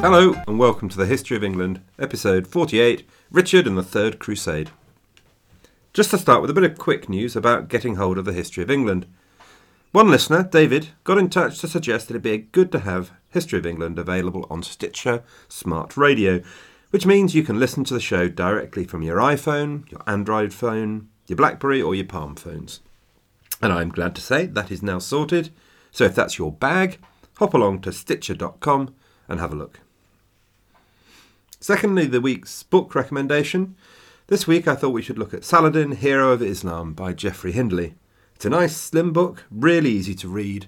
Hello, and welcome to the History of England, episode 48 Richard and the Third Crusade. Just to start with a bit of quick news about getting hold of the History of England. One listener, David, got in touch to suggest that it'd be good to have History of England available on Stitcher Smart Radio, which means you can listen to the show directly from your iPhone, your Android phone, your Blackberry, or your Palm phones. And I'm glad to say that is now sorted. So if that's your bag, hop along to stitcher.com and have a look. Secondly, the week's book recommendation. This week I thought we should look at Saladin, Hero of Islam by Geoffrey Hindley. It's a nice, slim book, really easy to read,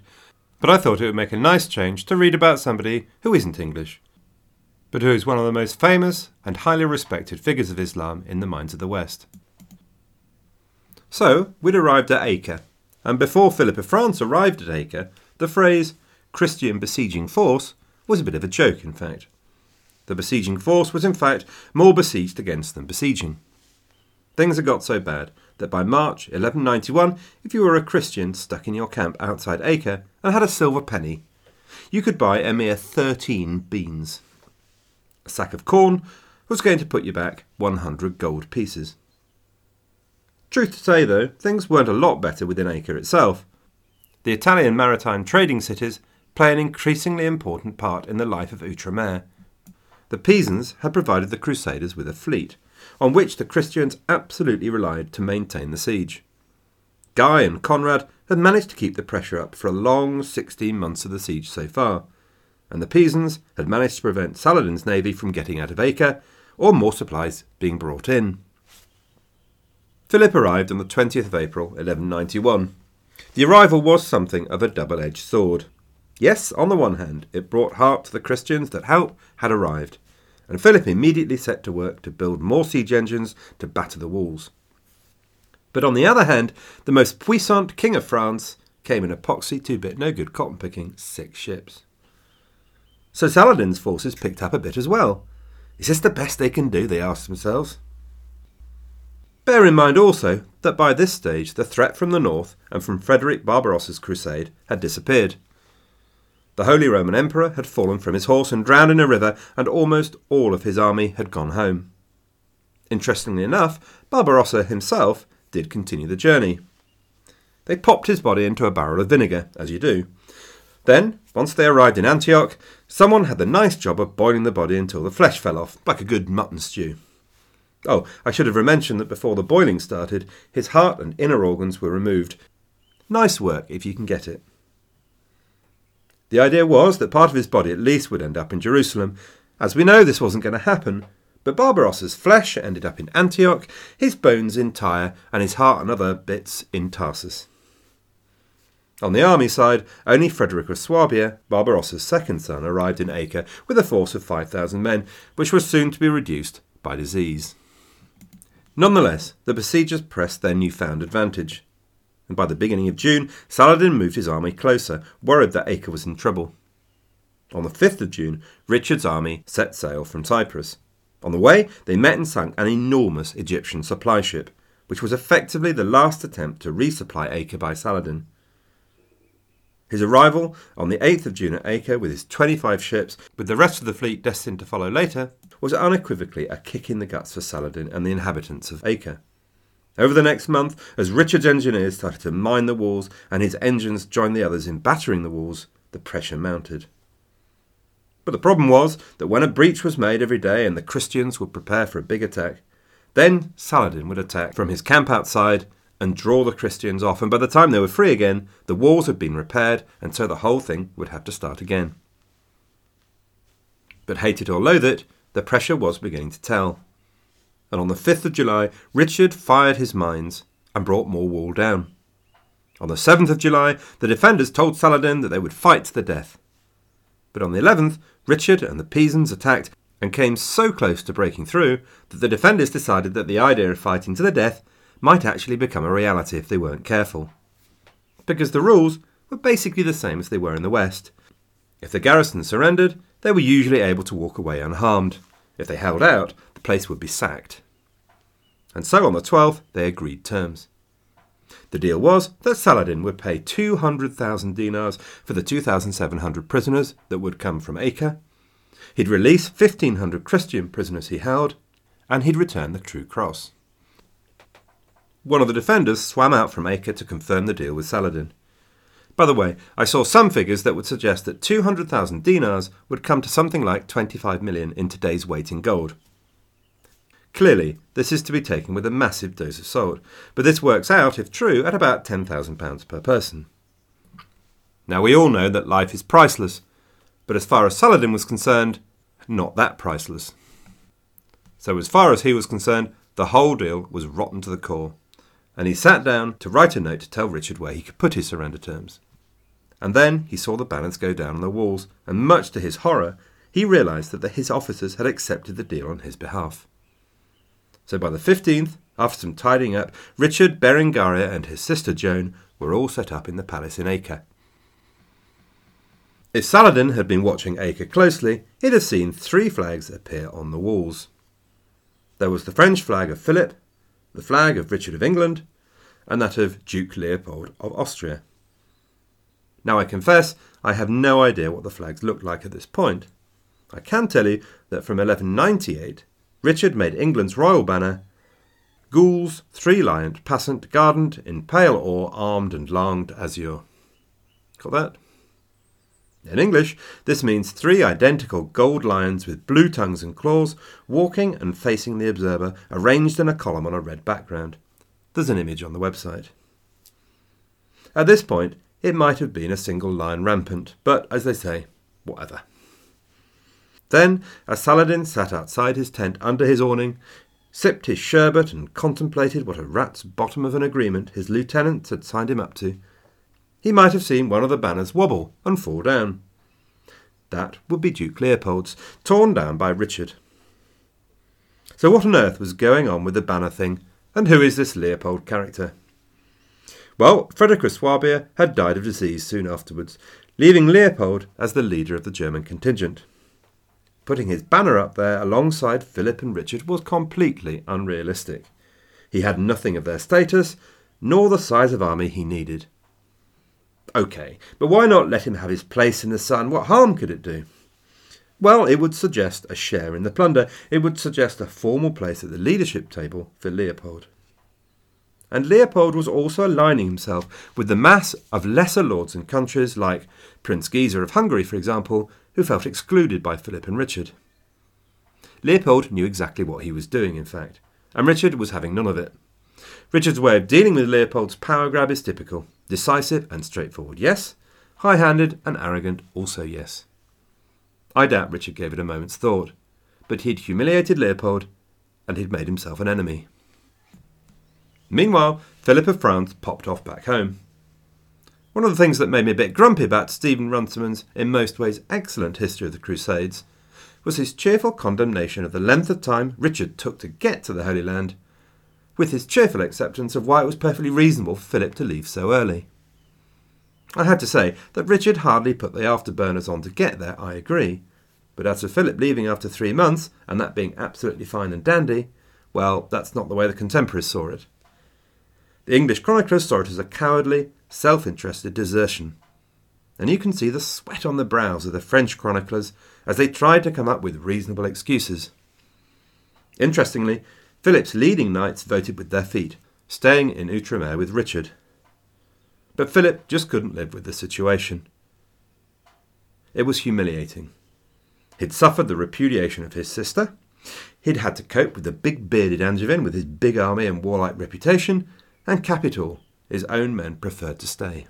but I thought it would make a nice change to read about somebody who isn't English, but who is one of the most famous and highly respected figures of Islam in the minds of the West. So, we'd arrived at Acre, and before Philip of France arrived at Acre, the phrase Christian besieging force was a bit of a joke, in fact. The besieging force was in fact more besieged against than besieging. Things had got so bad that by March 1191, if you were a Christian stuck in your camp outside Acre and had a silver penny, you could buy a mere 13 beans. A sack of corn was going to put you back 100 gold pieces. Truth to say, though, things weren't a lot better within Acre itself. The Italian maritime trading cities play an increasingly important part in the life of Outremer, the Pisans had provided the Crusaders with a fleet, on which the Christians absolutely relied to maintain the siege. Guy and Conrad had managed to keep the pressure up for a long 16 months of the siege so far, and the Pisans had managed to prevent Saladin's navy from getting out of Acre or more supplies being brought in. Philip arrived on the 20th of April 1191. The arrival was something of a double edged sword. Yes, on the one hand, it brought heart to the Christians that help had arrived, and Philip immediately set to work to build more siege engines to batter the walls. But on the other hand, the most puissant king of France came in epoxy two bit no good cotton picking six ships. So Saladin's forces picked up a bit as well. Is this the best they can do? They asked themselves. Bear in mind also that by this stage the threat from the north and from Frederick Barbarossa's crusade had disappeared. The Holy Roman Emperor had fallen from his horse and drowned in a river, and almost all of his army had gone home. Interestingly enough, Barbarossa himself did continue the journey. They popped his body into a barrel of vinegar, as you do. Then, once they arrived in Antioch, someone had the nice job of boiling the body until the flesh fell off, like a good mutton stew. Oh, I should have mentioned that before the boiling started, his heart and inner organs were removed. Nice work if you can get it. The idea was that part of his body at least would end up in Jerusalem. As we know, this wasn't going to happen, but Barbarossa's flesh ended up in Antioch, his bones in Tyre, and his heart and other bits in Tarsus. On the army side, only Frederick of Swabia, Barbarossa's second son, arrived in Acre with a force of 5,000 men, which was soon to be reduced by disease. Nonetheless, the besiegers pressed their newfound advantage and by the beginning of June, Saladin moved his army closer, worried that Acre was in trouble. On the 5th of June, Richard's army set sail from Cyprus. On the way, they met and sank an enormous Egyptian supply ship, which was effectively the last attempt to resupply Acre by Saladin. His arrival on the 8th of June at Acre with his 25 ships, with the rest of the fleet destined to follow later, was unequivocally a kick in the guts for Saladin and the inhabitants of Acre. Over the next month, as Richard's engineers started to mine the walls and his engines joined the others in battering the walls, the pressure mounted. But the problem was that when a breach was made every day and the Christians would prepare for a big attack, then Saladin would attack from his camp outside and draw the Christians off, and by the time they were free again, the walls had been repaired, and so the whole thing would have to start again. But hate it or loathe it, the pressure was beginning to tell and on the 5th of July, Richard fired his mines and brought more wall down. On the 7th of July, the defenders told Saladin that they would fight to the death. But on the 11th, Richard and the Pisans attacked and came so close to breaking through that the defenders decided that the idea of fighting to the death might actually become a reality if they weren't careful. Because the rules were basically the same as they were in the West. If the garrison surrendered, they were usually able to walk away unharmed. If they held out, the place would be sacked. And so on the 12th, they agreed terms. The deal was that Saladin would pay 200,000 dinars for the 2,700 prisoners that would come from Acre, He'd release 1,500 Christian prisoners he held, and he'd return the true cross. One of the defenders swam out from Acre to confirm the deal with Saladin. By the way, I saw some figures that would suggest that 200,000 dinars would come to something like 25 million in today's weight in gold. Clearly, this is to be taken with a massive dose of salt, but this works out, if true, at about £10,000 per person. Now, we all know that life is priceless, but as far as Saladin was concerned, not that priceless. So, as far as he was concerned, the whole deal was rotten to the core, and he sat down to write a note to tell Richard where he could put his surrender terms. And then he saw the banners go down on the walls, and much to his horror, he realised that his officers had accepted the deal on his behalf. So by the 15th, after some tidying up, Richard, Berengaria, and his sister Joan were all set up in the palace in Acre. If Saladin had been watching Acre closely, he'd have seen three flags appear on the walls. There was the French flag of Philip, the flag of Richard of England, and that of Duke Leopold of Austria. Now I confess I have no idea what the flags looked like at this point. I can tell you that from 1198 Richard made England's royal banner Gules, three-lioned, passant, guardant in pale or armed and langued azure. Got that? In English, this means three identical gold lions with blue tongues and claws, walking and facing the observer, arranged in a column on a red background. There's an image on the website. At this point, it might have been a single lion rampant, but as they say, whatever. Then, as Saladin sat outside his tent under his awning, sipped his sherbet, and contemplated what a rat's bottom of an agreement his lieutenants had signed him up to, he might have seen one of the banners wobble and fall down. That would be Duke Leopold's, torn down by Richard. So, what on earth was going on with the banner thing, and who is this Leopold character? Well, Frederick Swabia had died of disease soon afterwards, leaving Leopold as the leader of the German contingent. Putting his banner up there alongside Philip and Richard was completely unrealistic. He had nothing of their status, nor the size of army he needed. OK, but why not let him have his place in the sun? What harm could it do? Well, it would suggest a share in the plunder. It would suggest a formal place at the leadership table for Leopold. And Leopold was also aligning himself with the mass of lesser lords and countries like Prince Geza of Hungary, for example, who felt excluded by Philip and Richard. Leopold knew exactly what he was doing, in fact, and Richard was having none of it. Richard's way of dealing with Leopold's power grab is typical decisive and straightforward, yes, high handed and arrogant, also yes. I doubt Richard gave it a moment's thought, but he'd humiliated Leopold and he'd made himself an enemy. Meanwhile, Philip of France popped off back home. One of the things that made me a bit grumpy about Stephen Runciman's, in most ways, excellent history of the Crusades was his cheerful condemnation of the length of time Richard took to get to the Holy Land, with his cheerful acceptance of why it was perfectly reasonable for Philip to leave so early. I had to say that Richard hardly put the afterburners on to get there, I agree, but as for Philip leaving after three months, and that being absolutely fine and dandy, well, that's not the way the contemporaries saw it. The English chroniclers saw it as a cowardly, self interested desertion. And you can see the sweat on the brows of the French chroniclers as they tried to come up with reasonable excuses. Interestingly, Philip's leading knights voted with their feet, staying in Outremer with Richard. But Philip just couldn't live with the situation. It was humiliating. He'd suffered the repudiation of his sister, he'd had to cope with the big bearded Angevin with his big army and warlike reputation, and capital his own men preferred to stay.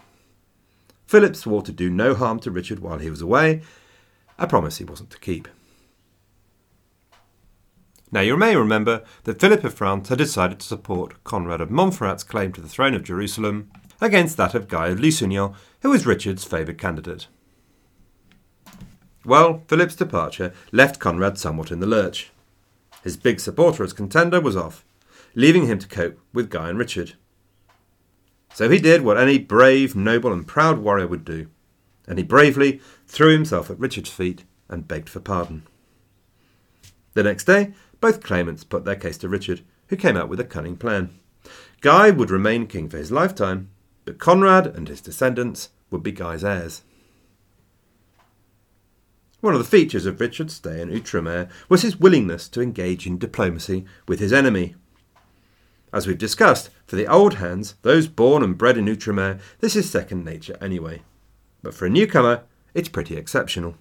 Philip swore to do no harm to Richard while he was away, a promise he wasn't to keep. Now, you may remember that Philip of France had decided to support Conrad of Montferrat's claim to the throne of Jerusalem against that of Guy of Lusignan, who was Richard's favoured candidate. Well, Philip's departure left Conrad somewhat in the lurch. His big supporter as contender was off, leaving him to cope with Guy and Richard. So he did what any brave, noble, and proud warrior would do, and he bravely threw himself at Richard's feet and begged for pardon. The next day, both claimants put their case to Richard, who came out with a cunning plan. Guy would remain king for his lifetime, but Conrad and his descendants would be Guy's heirs. One of the features of Richard's stay in Outremer was his willingness to engage in diplomacy with his enemy. As we've discussed, for the old hands, those born and bred in Outremer, this is second nature anyway. But for a newcomer, it's pretty exceptional.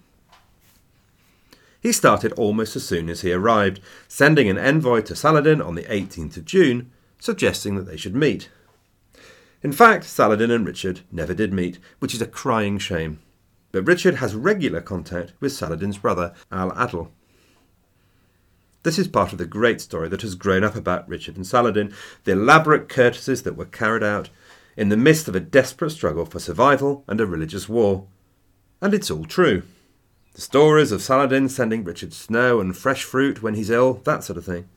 He started almost as soon as he arrived, sending an envoy to Saladin on the 18th of June, suggesting that they should meet. In fact, Saladin and Richard never did meet, which is a crying shame. But Richard has regular contact with Saladin's brother, Al Adil. This is part of the great story that has grown up about Richard and Saladin, the elaborate courtesies that were carried out in the midst of a desperate struggle for survival and a religious war. And it's all true. The stories of Saladin sending Richard snow and fresh fruit when he's ill, that sort of thing.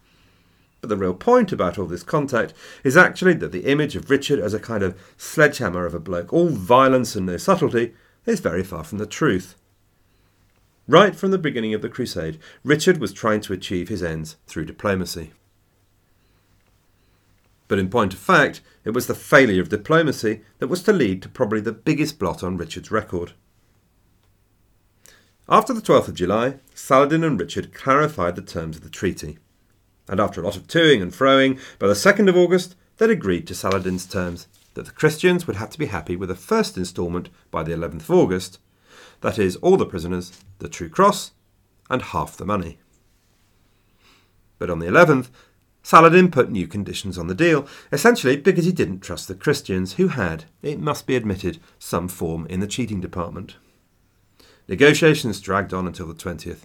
But the real point about all this contact is actually that the image of Richard as a kind of sledgehammer of a bloke, all violence and no subtlety, is very far from the truth. Right from the beginning of the crusade, Richard was trying to achieve his ends through diplomacy. But in point of fact, it was the failure of diplomacy that was to lead to probably the biggest blot on Richard's record. After the 12th of July, Saladin and Richard clarified the terms of the treaty. And after a lot of toing and froing, by the 2nd of August, they'd agreed to Saladin's terms that the Christians would have to be happy with the first instalment by the 11th of August, that is, all the prisoners, the true cross, and half the money. But on the 11th, Saladin put new conditions on the deal, essentially because he didn't trust the Christians, who had, it must be admitted, some form in the cheating department. Negotiations dragged on until the 20th.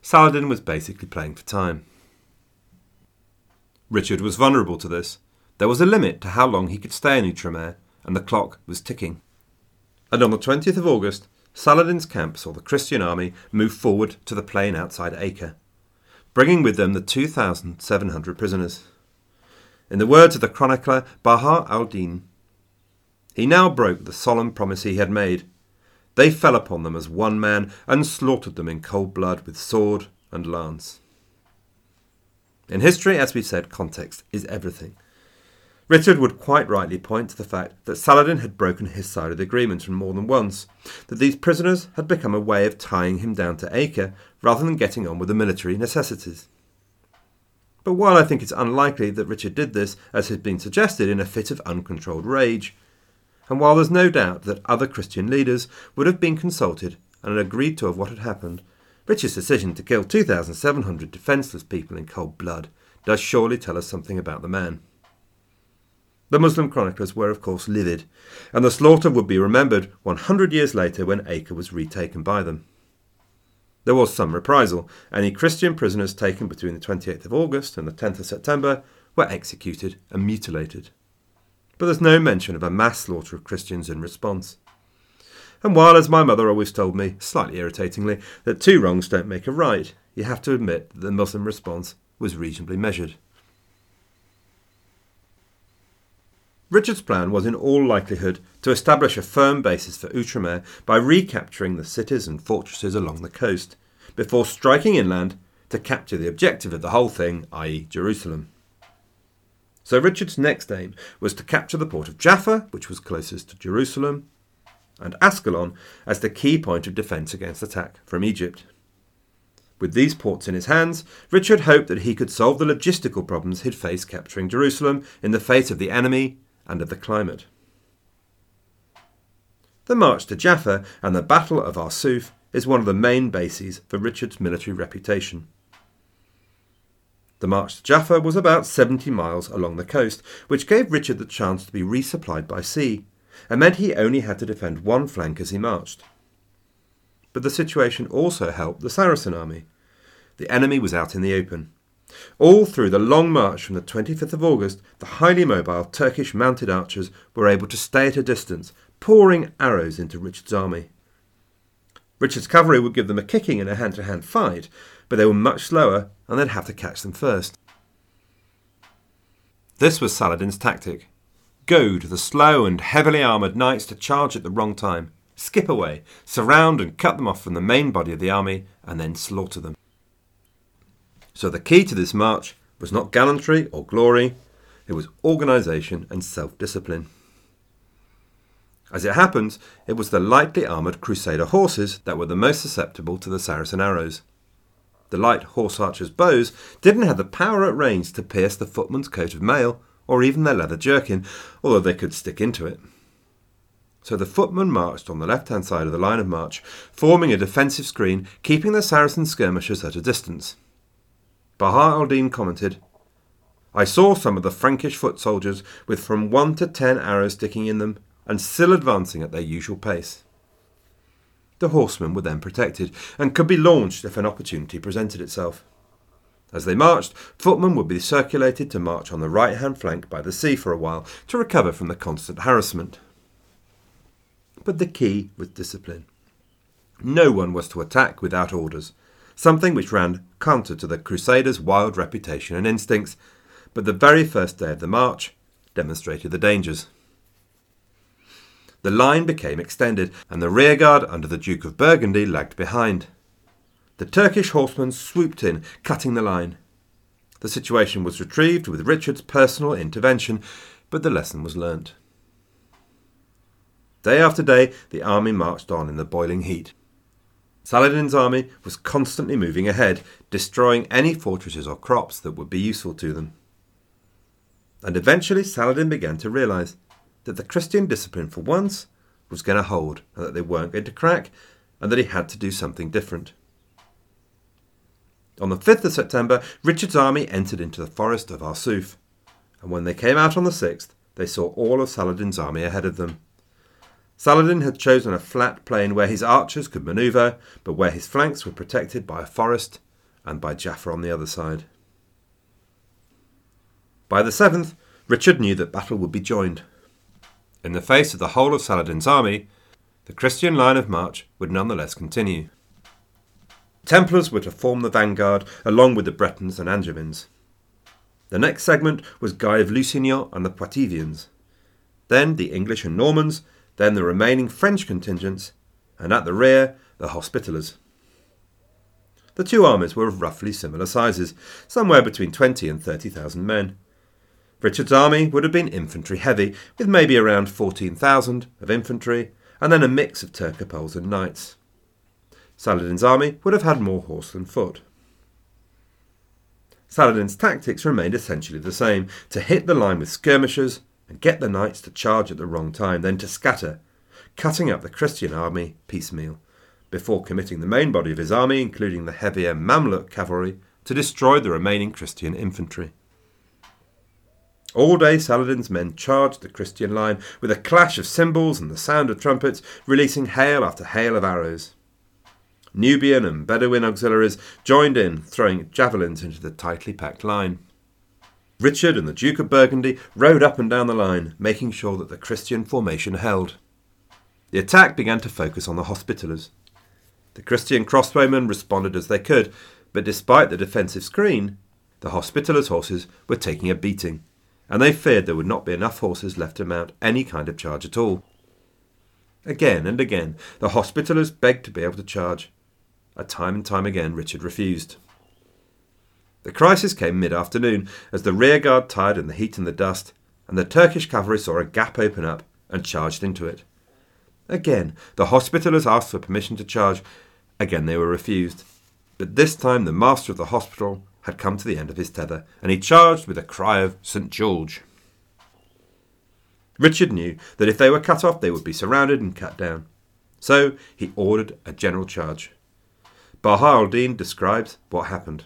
Saladin was basically playing for time. Richard was vulnerable to this. There was a limit to how long he could stay in Outremer, and the clock was ticking. And on the 20th of August, Saladin's camp saw the Christian army move forward to the plain outside Acre bringing with them the 2,700 prisoners. In the words of the chronicler Baha al Din, he now broke the solemn promise he had made. They fell upon them as one man and slaughtered them in cold blood with sword and lance. In history, as we said, context is everything. Richard would quite rightly point to the fact that Saladin had broken his side of the agreement more than once, that these prisoners had become a way of tying him down to Acre rather than getting on with the military necessities. But while I think it's unlikely that Richard did this, as has been suggested, in a fit of uncontrolled rage, and while there's no doubt that other Christian leaders would have been consulted and agreed to of what had happened, Richard's decision to kill 2,700 defenceless people in cold blood does surely tell us something about the man. The Muslim chroniclers were, of course, livid, and the slaughter would be remembered 100 years later when Acre was retaken by them. There was some reprisal. Any Christian prisoners taken between the 28th of August and the 10th of September were executed and mutilated. But there's no mention of a mass slaughter of Christians in response. And while, as my mother always told me, slightly irritatingly, that two wrongs don't make a right, you have to admit that the Muslim response was reasonably measured. Richard's plan was in all likelihood to establish a firm basis for Outremer by recapturing the cities and fortresses along the coast, before striking inland to capture the objective of the whole thing, i.e., Jerusalem. So Richard's next aim was to capture the port of Jaffa, which was closest to Jerusalem, and Ascalon as the key point of defence against attack from Egypt. With these ports in his hands, Richard hoped that he could solve the logistical problems he'd faced capturing Jerusalem in the face of the enemy and of the climate. The march to Jaffa and the Battle of Arsuf is one of the main bases for Richard's military reputation. The march to Jaffa was about 70 miles along the coast, which gave Richard the chance to be resupplied by sea, and meant he only had to defend one flank as he marched. But the situation also helped the Saracen army. The enemy was out in the open. All through the long march from the 25th of August, the highly mobile Turkish mounted archers were able to stay at a distance, pouring arrows into Richard's army. Richard's cavalry would give them a kicking in a hand to hand fight, but they were much slower and they'd have to catch them first. This was Saladin's tactic goad the slow and heavily armoured knights to charge at the wrong time, skip away, surround and cut them off from the main body of the army, and then slaughter them. So the key to this march was not gallantry or glory, it was organisation and self discipline. As it happens, it was the lightly armoured Crusader horses that were the most susceptible to the Saracen arrows. The light horse archers' bows didn't have the power at range to pierce the footman's coat of mail or even their leather jerkin, although they could stick into it. So the footmen marched on the left hand side of the line of march, forming a defensive screen, keeping the Saracen skirmishers at a distance. Baha al Din commented, I saw some of the Frankish foot soldiers with from one to ten arrows sticking in them, and still advancing at their usual pace. The horsemen were then protected, and could be launched if an opportunity presented itself. As they marched, footmen would be circulated to march on the right hand flank by the sea for a while to recover from the constant harassment. But the key was discipline. No one was to attack without orders, something which ran counter to the Crusaders' wild reputation and instincts, but the very first day of the march demonstrated the dangers. The line became extended, and the rearguard under the Duke of Burgundy lagged behind. The Turkish horsemen swooped in, cutting the line. The situation was retrieved with Richard's personal intervention, but the lesson was learnt. Day after day, the army marched on in the boiling heat. Saladin's army was constantly moving ahead, destroying any fortresses or crops that would be useful to them. And eventually Saladin began to realize that the Christian discipline for once was going to hold and that they weren't going to crack and that he had to do something different. On the 5th of September, Richard's army entered into the forest of Arsuf, and when they came out on the 6th, they saw all of Saladin's army ahead of them. Saladin had chosen a flat plain where his archers could manoeuvre, but where his flanks were protected by a forest and by Jaffa on the other side. By the 7th, Richard knew that battle would be joined. In the face of the whole of Saladin's army, the Christian line of march would nonetheless continue. Templars were to form the vanguard along with the Bretons and Angevins. The next segment was Guy of Lusignan and the Poitevins. Then the English and Normans, then the remaining French contingents, and at the rear, the Hospitallers. The two armies were of roughly similar sizes, somewhere between 20 and 30,000 men. Richard's army would have been infantry heavy, with maybe around 14,000 of infantry, and then a mix of Turcopoles and knights. Saladin's army would have had more horse than foot. Saladin's tactics remained essentially the same to hit the line with skirmishers and get the knights to charge at the wrong time, then to scatter, cutting up the Christian army piecemeal, before committing the main body of his army, including the heavier Mamluk cavalry, to destroy the remaining Christian infantry. All day Saladin's men charged the Christian line with a clash of cymbals and the sound of trumpets, releasing hail after hail of arrows. Nubian and Bedouin auxiliaries joined in, throwing javelins into the tightly packed line. Richard and the Duke of Burgundy rode up and down the line, making sure that the Christian formation held. The attack began to focus on the Hospitallers. The Christian crossbowmen responded as they could, but despite the defensive screen, the Hospitallers' horses were taking a beating and they feared there would not be enough horses left to mount any kind of charge at all. Again and again, the Hospitallers begged to be able to charge. At time and time again, Richard refused. The crisis came mid afternoon as the rearguard tired in the heat and the dust, and the Turkish cavalry saw a gap open up and charged into it. Again, the Hospitallers asked for permission to charge. Again, they were refused. But this time, the master of the hospital had come to the end of his tether, and he charged with a cry of St. George. Richard knew that if they were cut off, they would be surrounded and cut down. So he ordered a general charge. Baha al-Din describes what happened.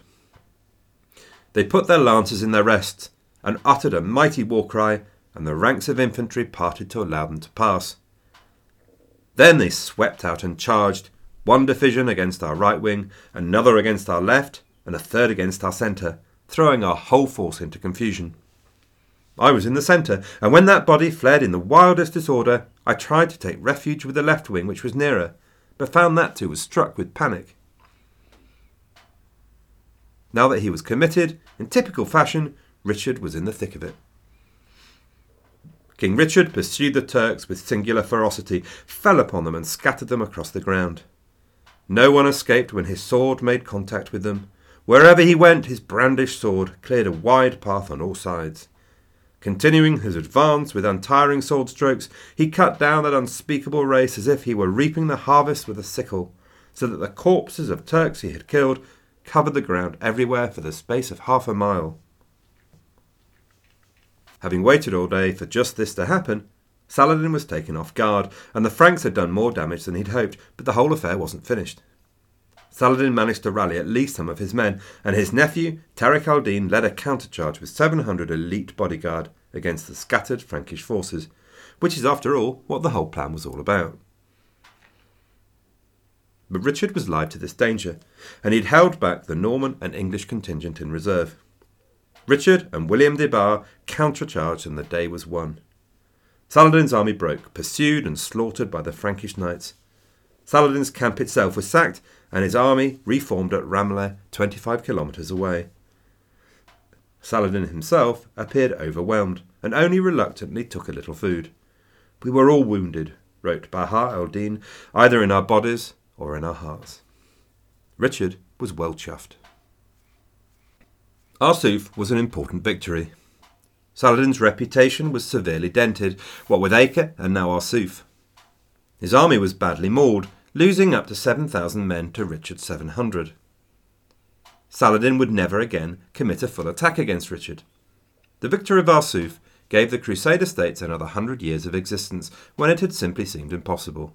They put their lances in their rests and uttered a mighty war cry, and the ranks of infantry parted to allow them to pass. Then they swept out and charged, one division against our right wing, another against our left, and a third against our centre, throwing our whole force into confusion. I was in the centre, and when that body fled in the wildest disorder, I tried to take refuge with the left wing, which was nearer, but found that too was struck with panic. Now that he was committed, in typical fashion, Richard was in the thick of it. King Richard pursued the Turks with singular ferocity, fell upon them, and scattered them across the ground. No one escaped when his sword made contact with them, Wherever he went, his brandished sword cleared a wide path on all sides. Continuing his advance with untiring sword strokes, he cut down that unspeakable race as if he were reaping the harvest with a sickle, so that the corpses of Turks he had killed covered the ground everywhere for the space of half a mile. Having waited all day for just this to happen, Saladin was taken off guard, and the Franks had done more damage than he'd hoped, but the whole affair wasn't finished. Saladin managed to rally at least some of his men, and his nephew, Taqi al-Din, led a countercharge with 700 elite bodyguard against the scattered Frankish forces, which is, after all, what the whole plan was all about. But Richard was live to this danger, and he'd held back the Norman and English contingent in reserve. Richard and William de Bar countercharged, and the day was won. Saladin's army broke, pursued and slaughtered by the Frankish knights. Saladin's camp itself was sacked, and his army reformed at Ramleh, 25 kilometres away. Saladin himself appeared overwhelmed, and only reluctantly took a little food. We were all wounded, wrote Baha el-Din, either in our bodies or in our hearts. Richard was well chuffed. Arsuf was an important victory. Saladin's reputation was severely dented, what with Acre and now Arsuf. His army was badly mauled, losing up to 7,000 men to Richard's 700. Saladin would never again commit a full attack against Richard. The victory of Arsuf gave the Crusader states another hundred years of existence when it had simply seemed impossible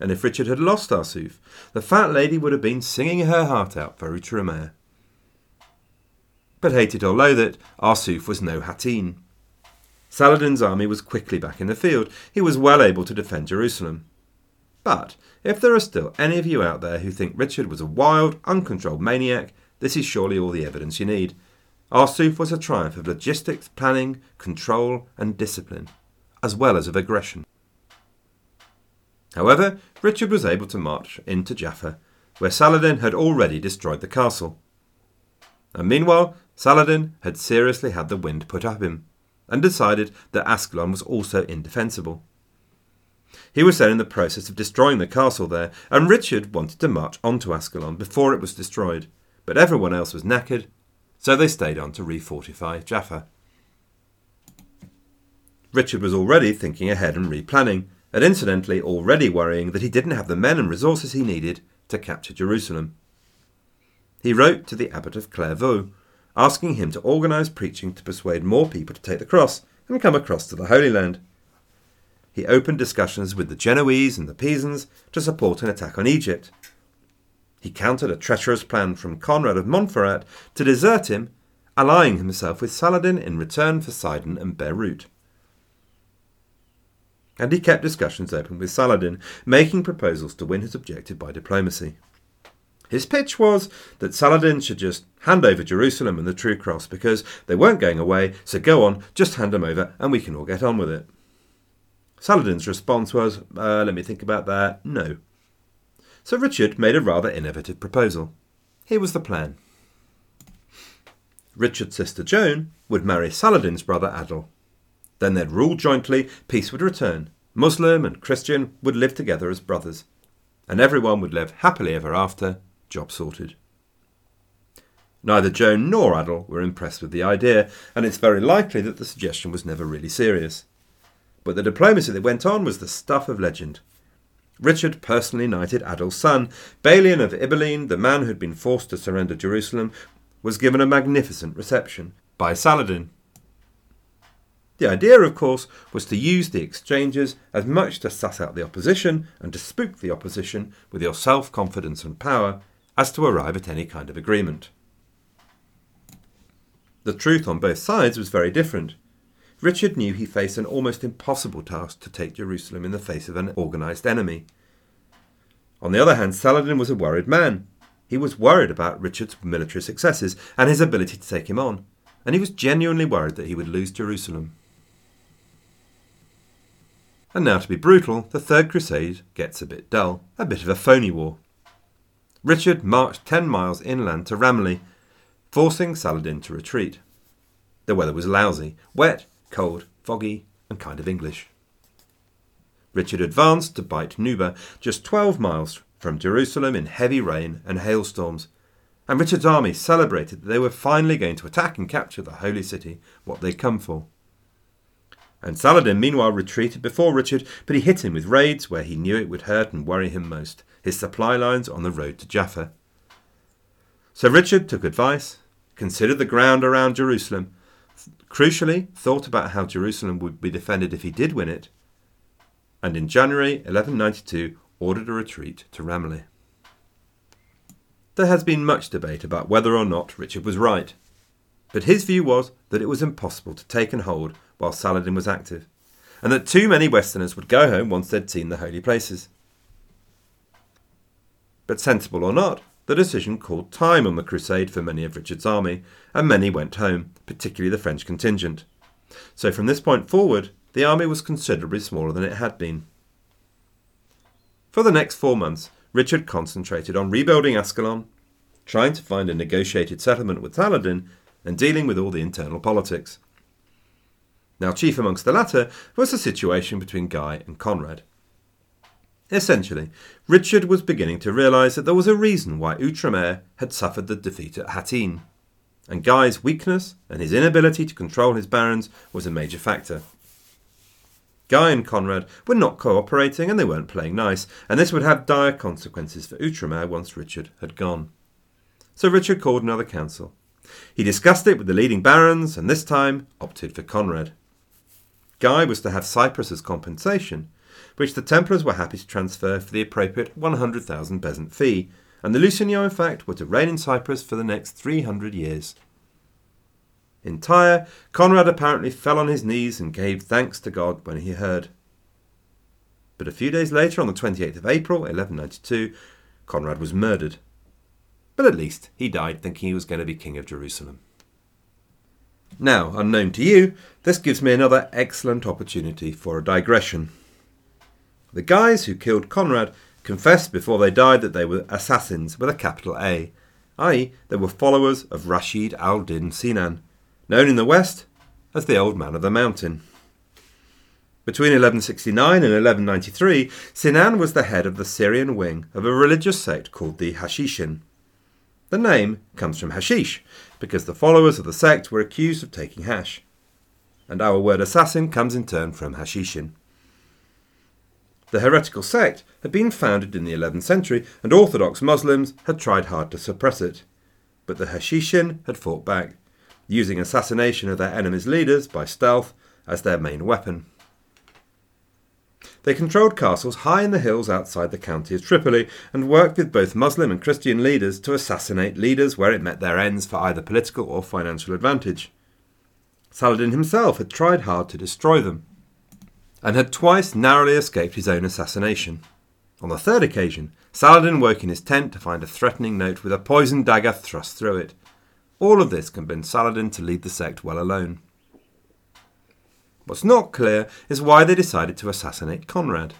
and if Richard had lost Arsuf, the fat lady would have been singing her heart out for Outremer. But hate it or loathe it, Arsuf was no Hattin. Saladin's army was quickly back in the field. He was well able to defend Jerusalem. But if there are still any of you out there who think Richard was a wild, uncontrolled maniac, this is surely all the evidence you need. Arsuf was a triumph of logistics, planning, control, and discipline, as well as of aggression. However, Richard was able to march into Jaffa, where Saladin had already destroyed the castle. And meanwhile, Saladin had seriously had the wind put up him, and decided that Ascalon was also indefensible. He was then in the process of destroying the castle there, and Richard wanted to march on to Ascalon before it was destroyed, but everyone else was knackered, so they stayed on to refortify Jaffa. Richard was already thinking ahead and replanning, and incidentally already worrying that he didn't have the men and resources he needed to capture Jerusalem. He wrote to the abbot of Clairvaux, asking him to organise preaching to persuade more people to take the cross and come across to the Holy Land. He opened discussions with the Genoese and the Pisans to support an attack on Egypt. He countered a treacherous plan from Conrad of Montferrat to desert him, allying himself with Saladin in return for Sidon and Beirut and he kept discussions open with Saladin, making proposals to win his objective by diplomacy. His pitch was that Saladin should just hand over Jerusalem and the True Cross because they weren't going away, so go on, just hand them over and we can all get on with it. Saladin's response was, uh, let me think about that, no. So Richard made a rather innovative proposal. Here was the plan. Richard's sister Joan would marry Saladin's brother Adil. Then they'd rule jointly, peace would return. Muslim and Christian would live together as brothers. And everyone would live happily ever after, job sorted. Neither Joan nor Adil were impressed with the idea, and it's very likely that the suggestion was never really serious. But the diplomacy that went on was the stuff of legend. Richard personally knighted Adil's son. Balian of Ibelin, the man who had been forced to surrender Jerusalem, was given a magnificent reception by Saladin, the idea, of course, was to use the exchanges as much to suss out the opposition and to spook the opposition with your self confidence and power as to arrive at any kind of agreement. The truth on both sides was very different. Richard knew he faced an almost impossible task to take Jerusalem in the face of an organised enemy. On the other hand, Saladin was a worried man. He was worried about Richard's military successes and his ability to take him on, and he was genuinely worried that he would lose Jerusalem. And now, to be brutal, the Third Crusade gets a bit dull, a bit of a phony war. Richard marched ten miles inland to Ramleh, forcing Saladin to retreat. The weather was lousy, wet, cold, foggy, and kind of English. Richard advanced to Beit Nuba, just twelve miles from Jerusalem in heavy rain and hailstorms, and Richard's army celebrated that they were finally going to attack and capture the holy city, what they'd come for. And Saladin meanwhile retreated before Richard, but he hit him with raids where he knew it would hurt and worry him most his supply lines on the road to Jaffa. So Richard took advice, considered the ground around Jerusalem, crucially thought about how Jerusalem would be defended if he did win it, and in January 1192 ordered a retreat to Ramleh. There has been much debate about whether or not Richard was right, but his view was that it was impossible to take and hold while Saladin was active, and that too many Westerners would go home once they'd seen the holy places. But sensible or not, the decision called time on the crusade for many of Richard's army, and many went home, particularly the French contingent. So from this point forward, the army was considerably smaller than it had been. For the next four months, Richard concentrated on rebuilding Ascalon, trying to find a negotiated settlement with Saladin, and dealing with all the internal politics. Now, chief amongst the latter was the situation between Guy and Conrad. Essentially, Richard was beginning to realise that there was a reason why Outremer had suffered the defeat at Hattin, and Guy's weakness and his inability to control his barons was a major factor. Guy and Conrad were not cooperating and they weren't playing nice, and this would have dire consequences for Outremer once Richard had gone. So Richard called another council. He discussed it with the leading barons and this time opted for Conrad. Guy was to have Cyprus as compensation, which the Templars were happy to transfer for the appropriate 100,000 bezant fee, and the Lusignan, in fact, were to reign in Cyprus for the next 300 years. In Tyre, Conrad apparently fell on his knees and gave thanks to God when he heard. But a few days later, on the 28th of April, 1192, Conrad was murdered. But at least he died thinking he was going to be king of Jerusalem. Now, unknown to you, this gives me another excellent opportunity for a digression. The guys who killed Conrad confessed before they died that they were assassins with a capital A, i.e., they were followers of Rashid al Din Sinan, known in the West as the Old Man of the Mountain. Between 1169 and 1193, Sinan was the head of the Syrian wing of a religious sect called the Hashishin. The name comes from hashish, because the followers of the sect were accused of taking hash. And our word assassin comes in turn from hashishin. The heretical sect had been founded in the 11th century, and Orthodox Muslims had tried hard to suppress it. But the Hashishin had fought back, using assassination of their enemies' leaders by stealth as their main weapon. They controlled castles high in the hills outside the county of Tripoli and worked with both Muslim and Christian leaders to assassinate leaders where it met their ends for either political or financial advantage. Saladin himself had tried hard to destroy them and had twice narrowly escaped his own assassination. On the third occasion, Saladin woke in his tent to find a threatening note with a poisoned dagger thrust through it. All of this convinced Saladin to leave the sect well alone. What's not clear is why they decided to assassinate Conrad.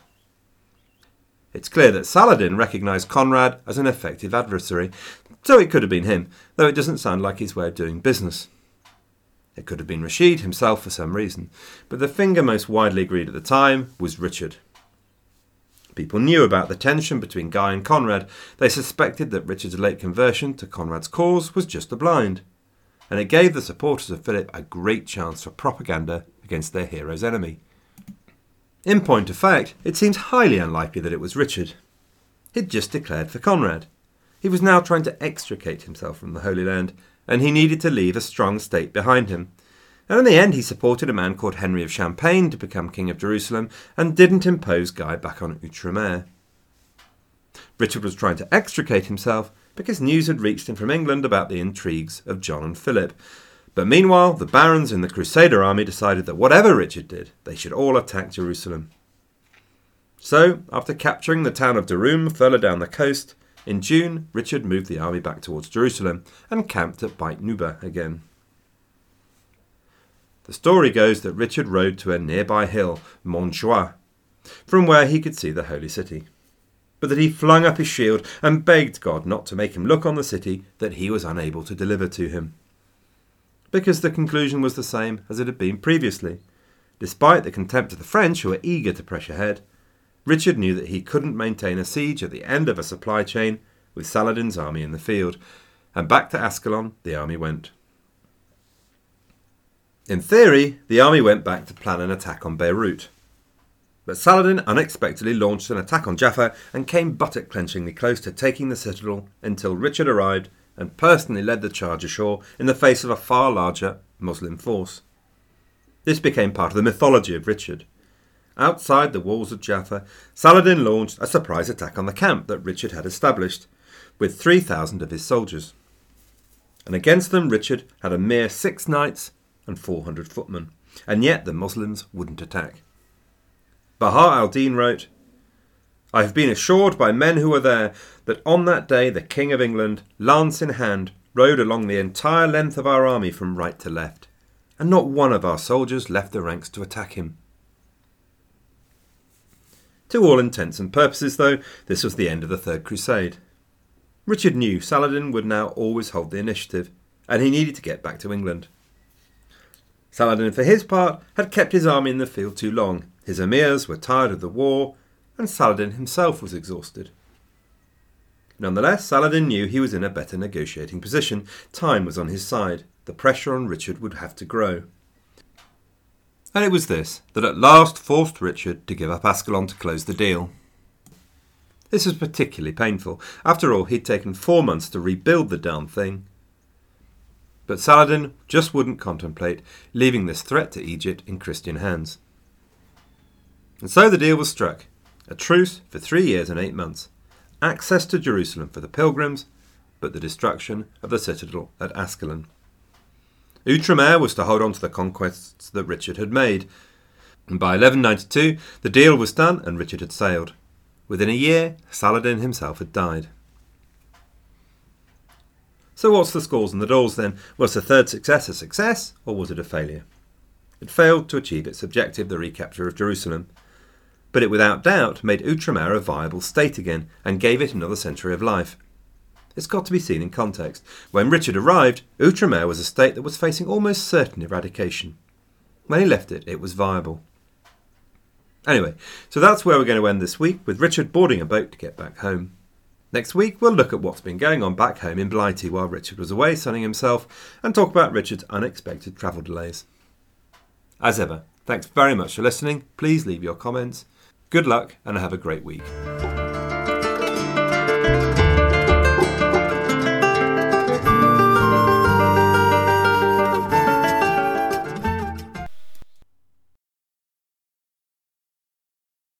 It's clear that Saladin recognised Conrad as an effective adversary, so it could have been him, though it doesn't sound like his way of doing business. It could have been Rashid himself for some reason, but the finger most widely agreed at the time was Richard. People knew about the tension between Guy and Conrad. They suspected that Richard's late conversion to Conrad's cause was just a blind, and it gave the supporters of Philip a great chance for propaganda against their hero's enemy. In point of fact, it seems highly unlikely that it was Richard. He'd just declared for Conrad. He was now trying to extricate himself from the Holy Land and he needed to leave a strong state behind him. And in the end, he supported a man called Henry of Champagne to become King of Jerusalem and didn't impose Guy back on Outremer. Richard was trying to extricate himself because news had reached him from England about the intrigues of John and Philip. But meanwhile, the barons in the Crusader army decided that whatever Richard did, they should all attack Jerusalem. So, after capturing the town of Darum further down the coast, in June, Richard moved the army back towards Jerusalem and camped at Beit Nuba again. The story goes that Richard rode to a nearby hill, Montjoie, from where he could see the holy city, but that he flung up his shield and begged God not to make him look on the city that he was unable to deliver to him. Because the conclusion was the same as it had been previously. Despite the contempt of the French, who were eager to press ahead, Richard knew that he couldn't maintain a siege at the end of a supply chain with Saladin's army in the field, and back to Ascalon the army went. In theory, the army went back to plan an attack on Beirut. But Saladin unexpectedly launched an attack on Jaffa and came buttock clenchingly close to taking the citadel until Richard arrived and personally led the charge ashore in the face of a far larger Muslim force. This became part of the mythology of Richard. Outside the walls of Jaffa, Saladin launched a surprise attack on the camp that Richard had established, with 3,000 of his soldiers. And against them, Richard had a mere six knights and 400 footmen, and yet the Muslims wouldn't attack. Baha al-Din wrote, I have been assured by men who were there that on that day the King of England, lance in hand, rode along the entire length of our army from right to left, and not one of our soldiers left the ranks to attack him. To all intents and purposes, though, this was the end of the Third Crusade. Richard knew Saladin would now always hold the initiative, and he needed to get back to England. Saladin, for his part, had kept his army in the field too long, his emirs were tired of the war, and Saladin himself was exhausted. Nonetheless, Saladin knew he was in a better negotiating position. Time was on his side. The pressure on Richard would have to grow. And it was this that at last forced Richard to give up Ascalon to close the deal. This was particularly painful. After all, he'd taken four months to rebuild the darn thing. But Saladin just wouldn't contemplate leaving this threat to Egypt in Christian hands. And so the deal was struck a truce for three years and eight months, access to Jerusalem for the pilgrims, but the destruction of the citadel at Ascalon. Outremer was to hold on to the conquests that Richard had made, and by 1192 the deal was done and Richard had sailed. Within a year, Saladin himself had died. So, what's the scores and the dolls then? Was the third success a success, or was it a failure? It failed to achieve its objective, the recapture of Jerusalem but it without doubt made Outremer a viable state again and gave it another century of life. It's got to be seen in context. When Richard arrived, Outremer was a state that was facing almost certain eradication. When he left it, it was viable. Anyway, so that's where we're going to end this week, with Richard boarding a boat to get back home. Next week, we'll look at what's been going on back home in Blighty while Richard was away sunning himself and talk about Richard's unexpected travel delays. As ever, thanks very much for listening. Please leave your comments Good luck and have a great week.